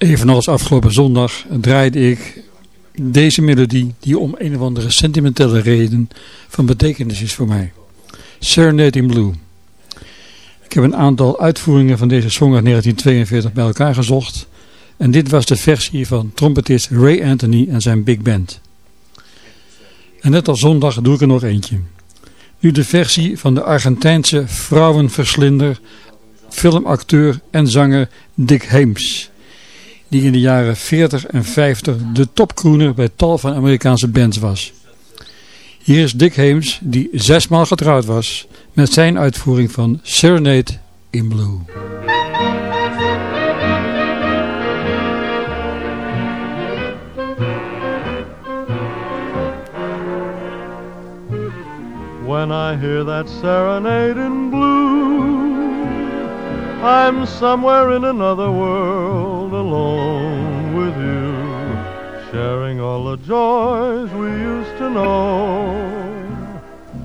Evenals afgelopen zondag draaide ik deze melodie die om een of andere sentimentele reden van betekenis is voor mij. Serenade in Blue. Ik heb een aantal uitvoeringen van deze song uit 1942 bij elkaar gezocht. En dit was de versie van trompetist Ray Anthony en zijn big band. En net als zondag doe ik er nog eentje. Nu de versie van de Argentijnse vrouwenverslinder, filmacteur en zanger Dick Hames. Die in de jaren 40 en 50 de topcrooner bij tal van Amerikaanse bands was. Hier is Dick Hames, die zesmaal getrouwd was, met zijn uitvoering van Serenade in Blue. When I hear that serenade in blue, I'm somewhere in another world alone with you, sharing all the joys we used to know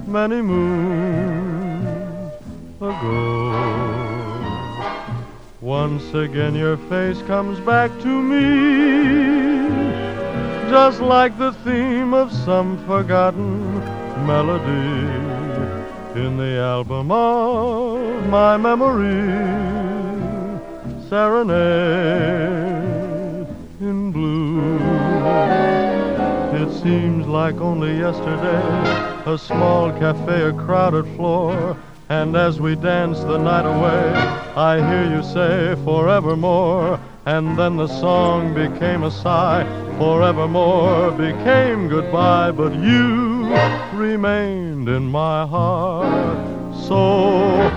many moons ago. Once again your face comes back to me, just like the theme of some forgotten melody in the album of my memory. Serenade in blue. It seems like only yesterday, a small cafe, a crowded floor. And as we dance the night away, I hear you say forevermore. And then the song became a sigh, forevermore became goodbye. But you remained in my heart. So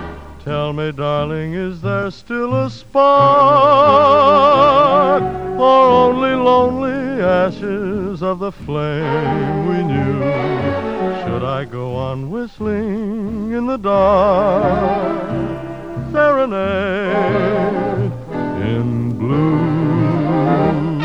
tell me, darling, is there still a spark? Or only lonely ashes of the flame we knew? Should I go on whistling in the dark? Serenade in blue.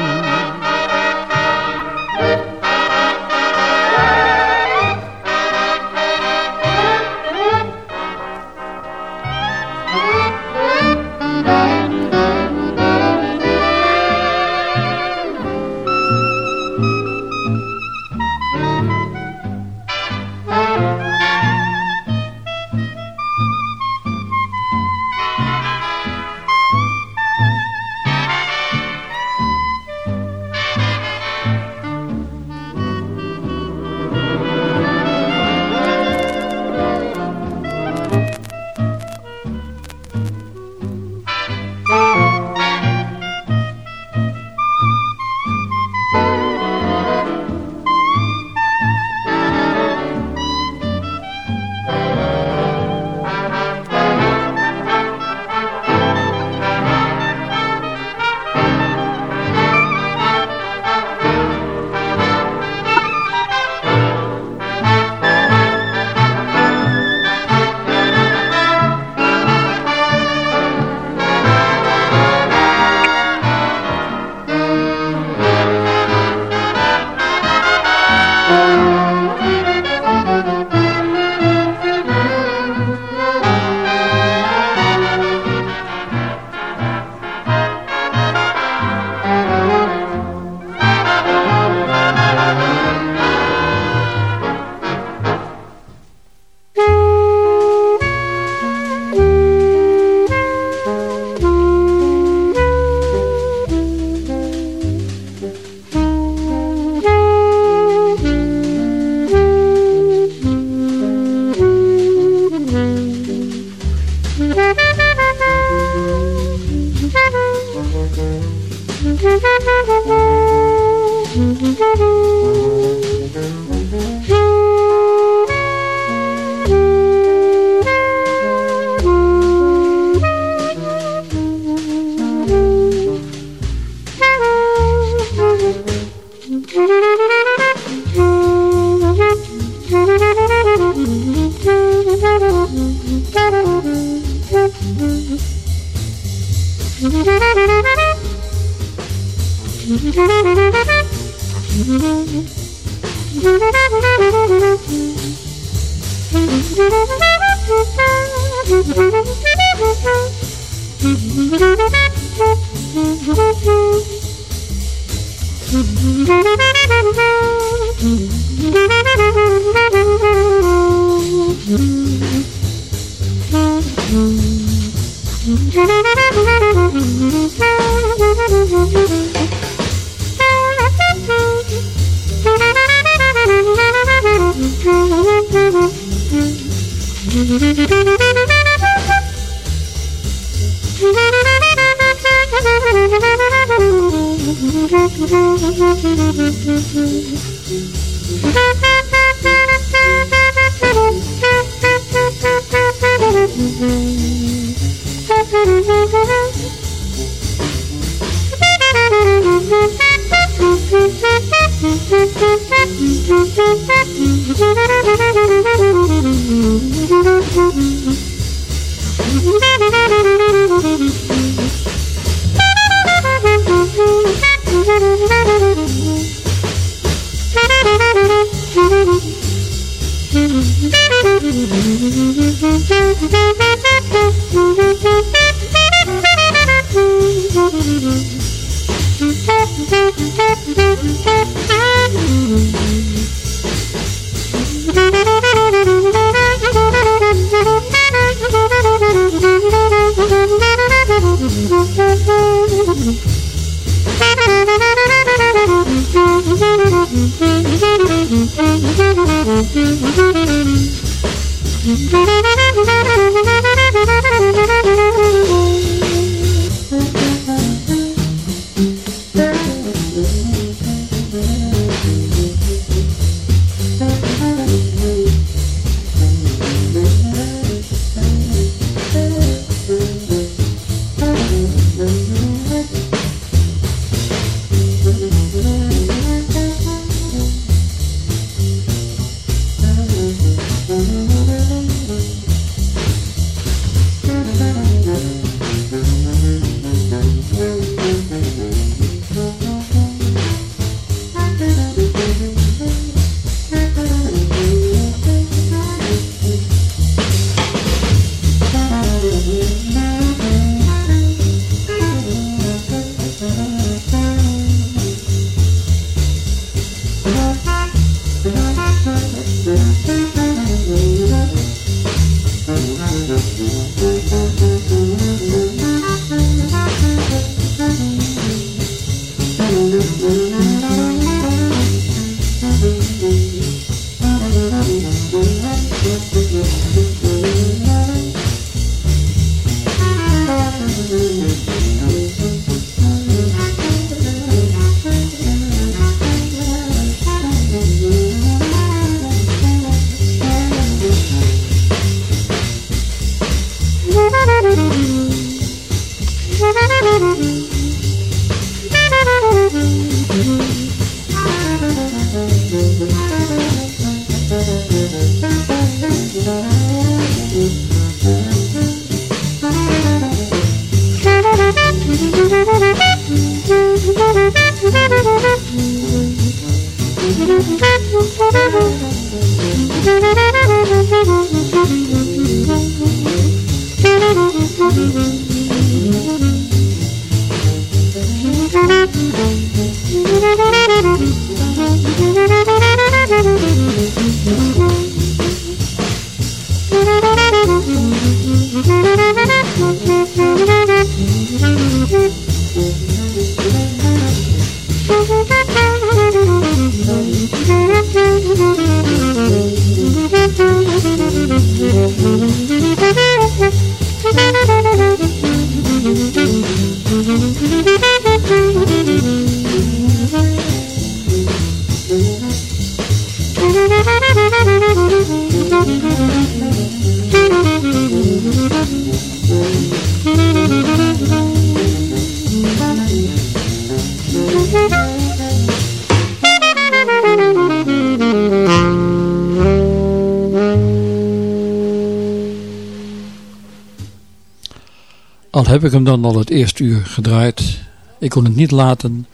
Al heb ik hem dan al het eerste uur gedraaid, ik kon het niet laten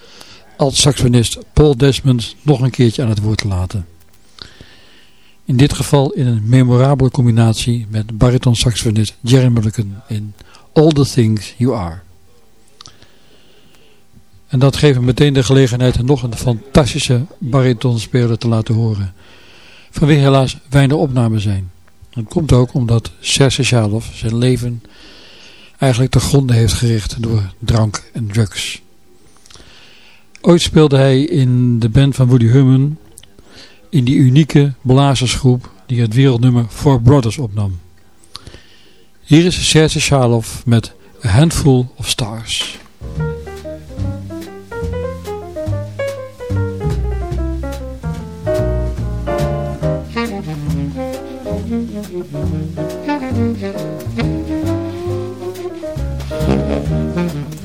als saxofonist Paul Desmond nog een keertje aan het woord te laten. In dit geval in een memorabele combinatie met bariton saxofonist Jerry Mulligan in All the Things You Are. En dat geeft me meteen de gelegenheid nog een fantastische baritonspeler te laten horen. Van wie helaas weinig opnamen zijn. Dat komt ook omdat Serge Shalov zijn leven eigenlijk de gronden heeft gericht door drank en drugs. Ooit speelde hij in de band van Woody Herman in die unieke blazersgroep die het wereldnummer Four Brothers opnam. Hier is Serge Shalov met A Handful of Stars.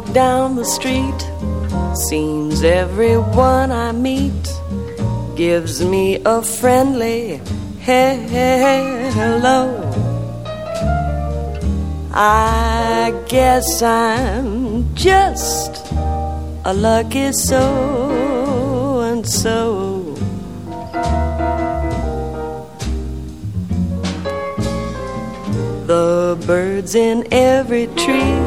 walk down the street, seems everyone I meet gives me a friendly hello. I guess I'm just a lucky so and so. The birds in every tree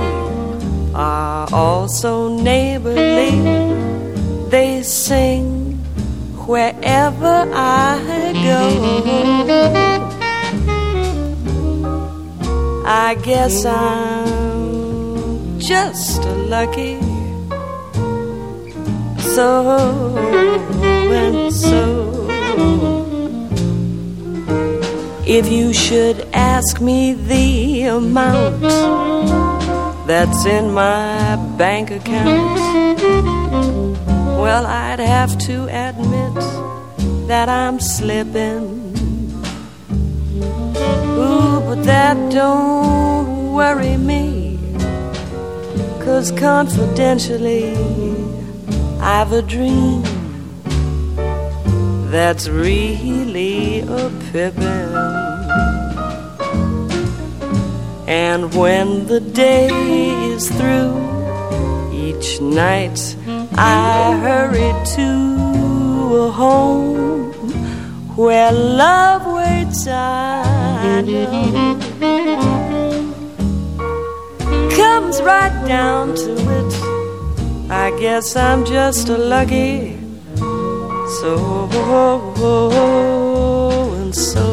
are also neighborly. They sing wherever I go. I guess I'm just a lucky so and so. If you should ask me the amount that's in my bank account. Well, I'd have to admit that I'm slipping. Ooh, but that don't worry me. Cause confidentially, I've a dream that's really a pippin'. And when the day is through, each night I hurry to a home where love waits. I know. Comes right down to it. I guess I'm just a lucky so and so.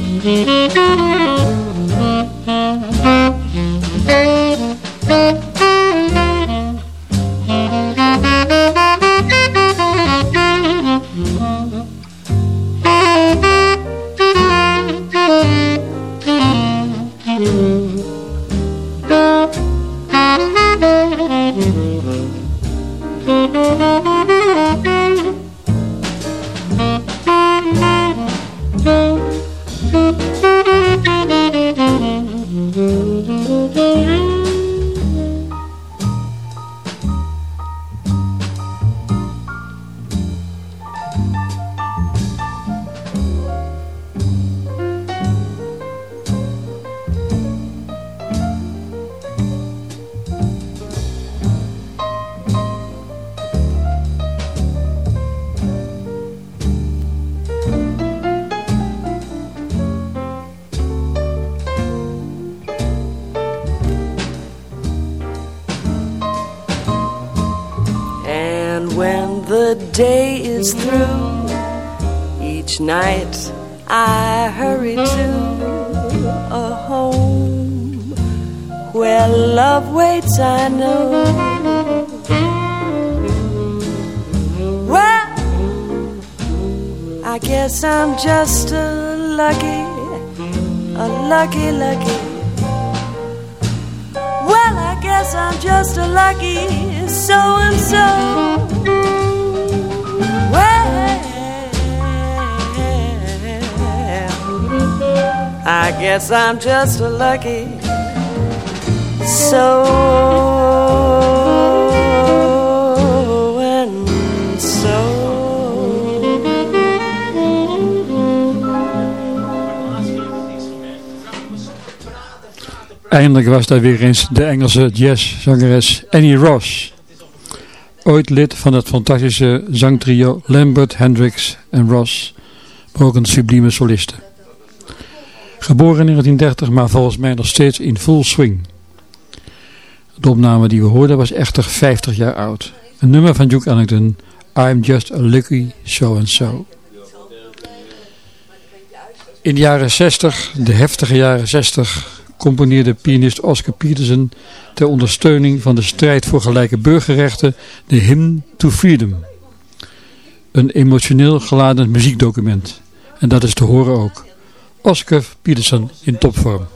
Mm-hmm. Eindelijk was daar weer eens de Engelse jazzzangeres Annie Ross. Ooit lid van het fantastische zangtrio Lambert, Hendricks en Ross, maar ook een sublieme soliste. Geboren in 1930, maar volgens mij nog steeds in full swing. De opname die we hoorden was echter 50 jaar oud. Een nummer van Duke Ellington, I'm Just a Lucky So-and-So. In de jaren 60, de heftige jaren 60, componeerde pianist Oscar Peterson ter ondersteuning van de strijd voor gelijke burgerrechten de Hymn to Freedom. Een emotioneel geladen muziekdocument. En dat is te horen ook. Oscar Peterson in topvorm.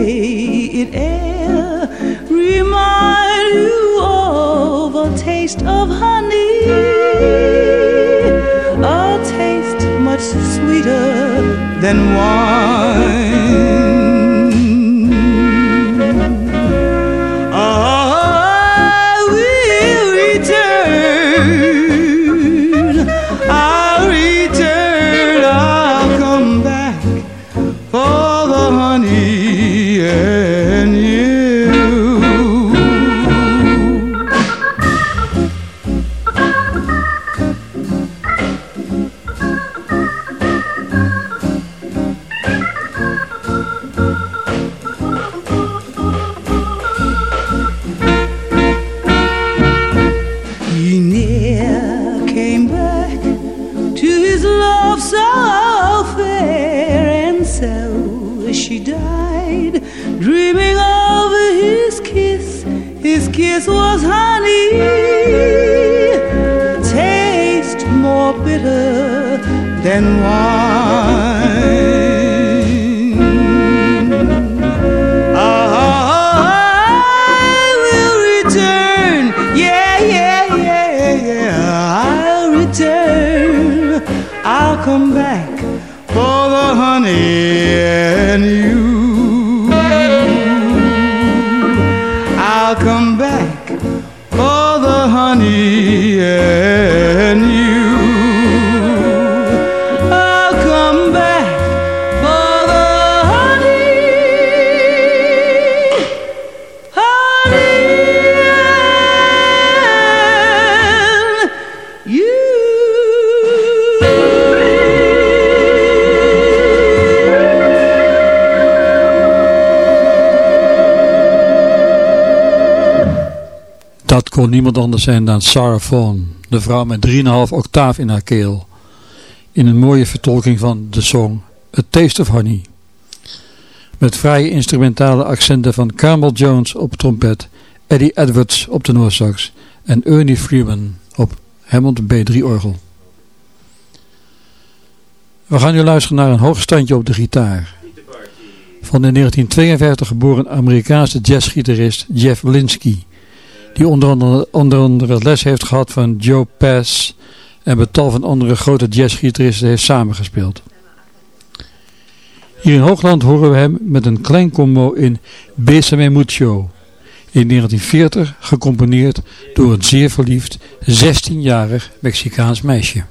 it air. Remind you of a taste of honey. A taste much sweeter than wine. Kon niemand anders zijn dan Sarah Vaughan, de vrouw met 3,5 octaaf in haar keel. In een mooie vertolking van de song A Taste of Honey. Met vrije instrumentale accenten van Carmel Jones op trompet, Eddie Edwards op de Noorsax en Ernie Freeman op Hammond B3-orgel. We gaan nu luisteren naar een hoogstandje op de gitaar. Van de 1952 geboren Amerikaanse jazzgitarist Jeff Linsky die onder andere, onder les heeft gehad van Joe Pass en met tal van andere grote jazzgitaristen heeft samengespeeld. Hier in Hoogland horen we hem met een klein combo in Besame Mucho. In 1940 gecomponeerd door een zeer verliefd 16-jarig Mexicaans meisje.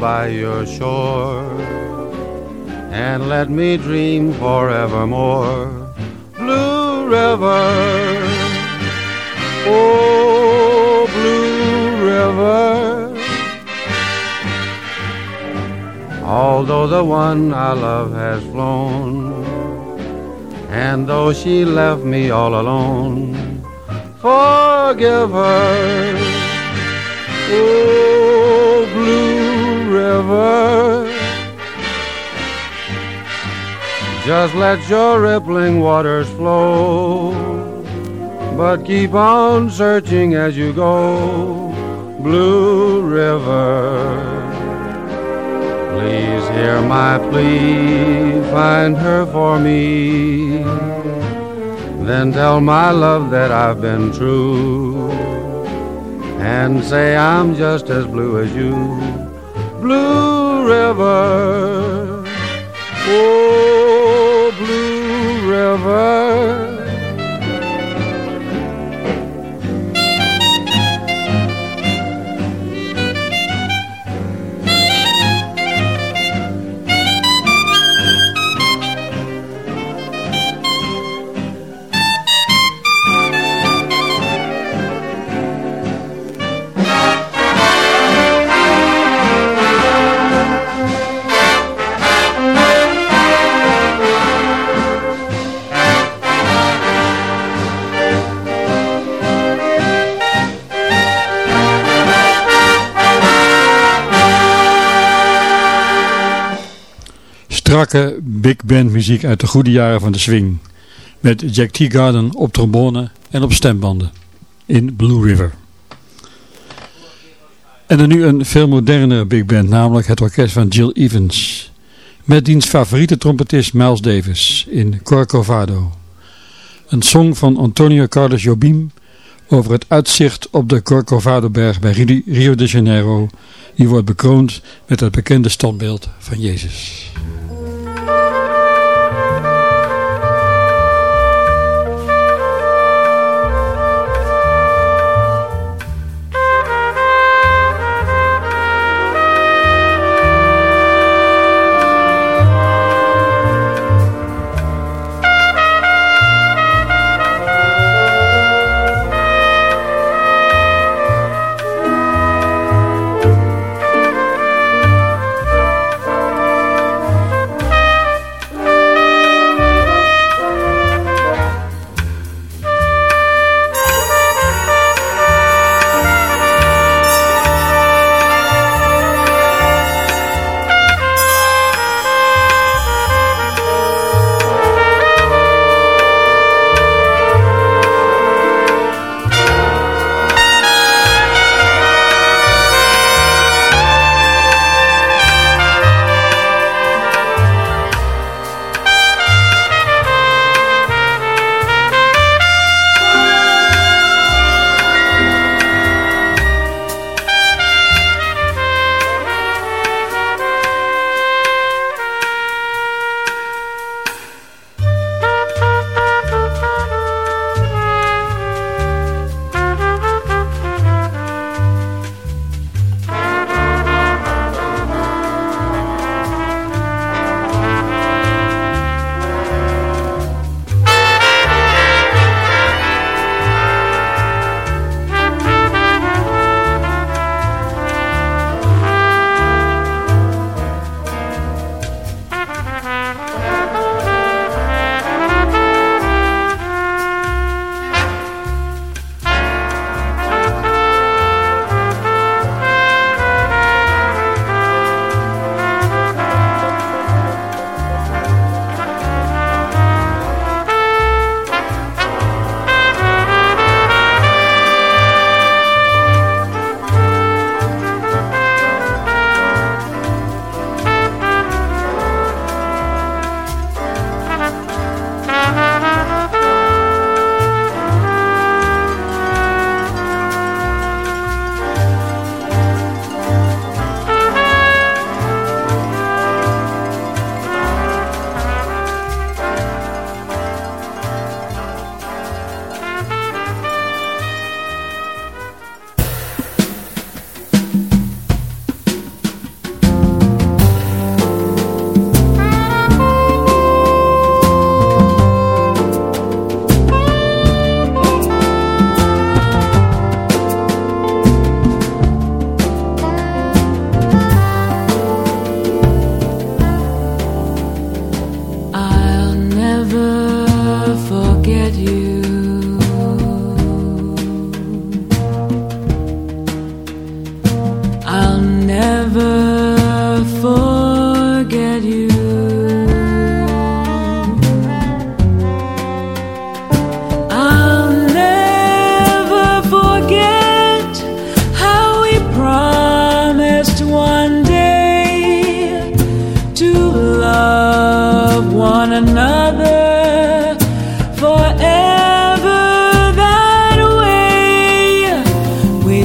By your shore and let me dream forevermore. Blue River, oh, Blue River. Although the one I love has flown, and though she left me all alone, forgive her. Oh, Blue River. Just let your rippling waters flow, but keep on searching as you go, Blue River. Please hear my plea, find her for me. Then tell my love that I've been true. And say I'm just as blue as you. Blue River. Oh, Blue River. Big band muziek uit de goede jaren van de swing. Met Jack Teagarden op trombone en op stembanden. In Blue River. En dan nu een veel modernere big band, namelijk het orkest van Jill Evans. Met diens favoriete trompetist Miles Davis in Corcovado. Een song van Antonio Carlos Jobim over het uitzicht op de Corcovado-berg bij Rio de Janeiro. Die wordt bekroond met het bekende standbeeld van Jezus.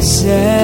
said.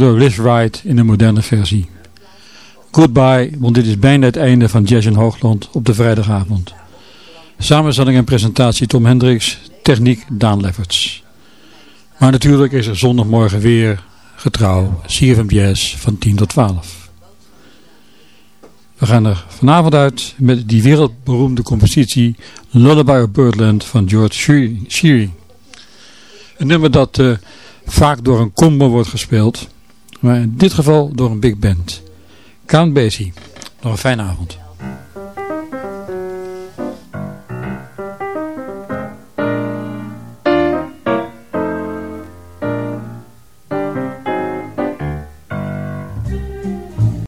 Door Liz Wright in de moderne versie. Goodbye, want dit is bijna het einde van Jazz in Hoogland op de vrijdagavond. Samenstelling en presentatie Tom Hendricks, techniek Daan Lefferts. Maar natuurlijk is er zondagmorgen weer getrouw CFM Jazz van 10 tot 12. We gaan er vanavond uit met die wereldberoemde compositie Lullaby of Birdland van George Shearing. Een nummer dat... Uh, vaak door een combo wordt gespeeld. Maar in dit geval door een big band. Count Basie. Nog een fijne avond.